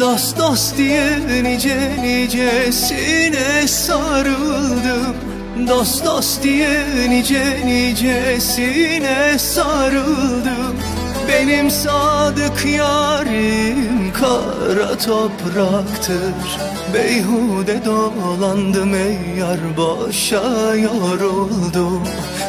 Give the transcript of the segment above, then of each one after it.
Dost dost diye nice nicesine sarıldım. Dost dost diye nice nicesine sarıldım. Benim sadık yarim kara topraktır. Beyhude dolandım ey yar boşa yoruldum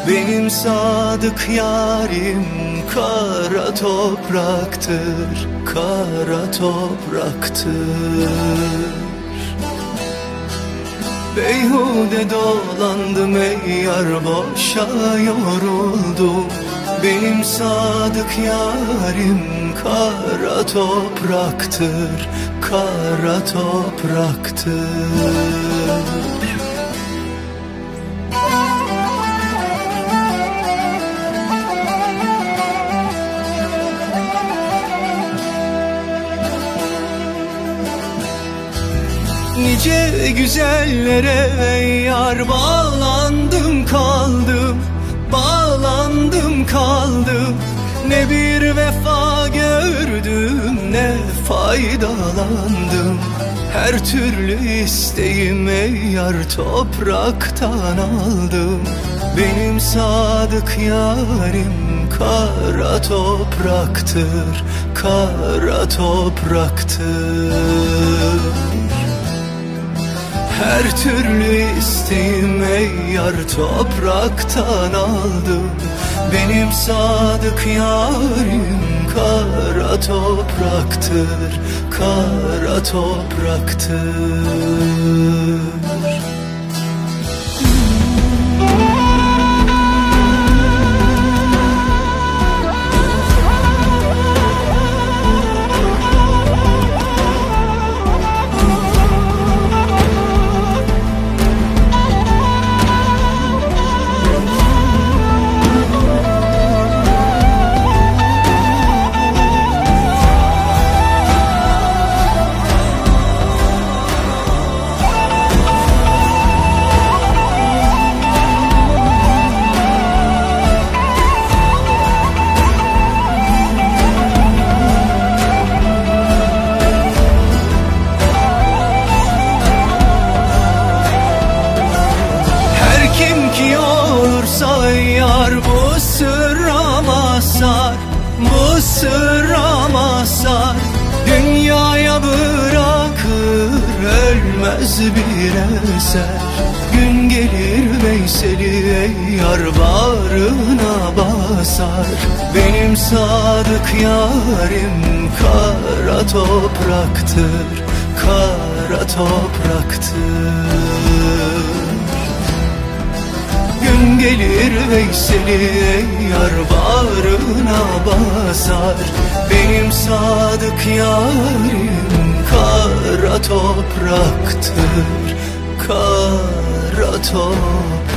Benim sadık yarim kara topraktır Kara topraktır. Beyhude dolandım ey yar boşa yoruldum Benim sadık yarim kara topraktır Kara topraktır Nice güzellere yar bağlandım kaldım Bağlandım kaldım. Ne bir vefa gördüm ne faydalandım. Her türlü isteğim ey yar topraktan aldım. Benim sadık yarim kara topraktır Kara topraktır her türlü isteğim ey yar topraktan aldım Benim sadık yarim kara topraktır Kara topraktır Mazhar Dünyaya bırakır ölmez bir eser. Gün gelir Veysel'i ey yar bağrına basar. Benim sadık yarim kara topraktır Kara topraktır gelir Veysel'i ey yar bağrına basar. Benim sadık yarim kara topraktır Kara topraktır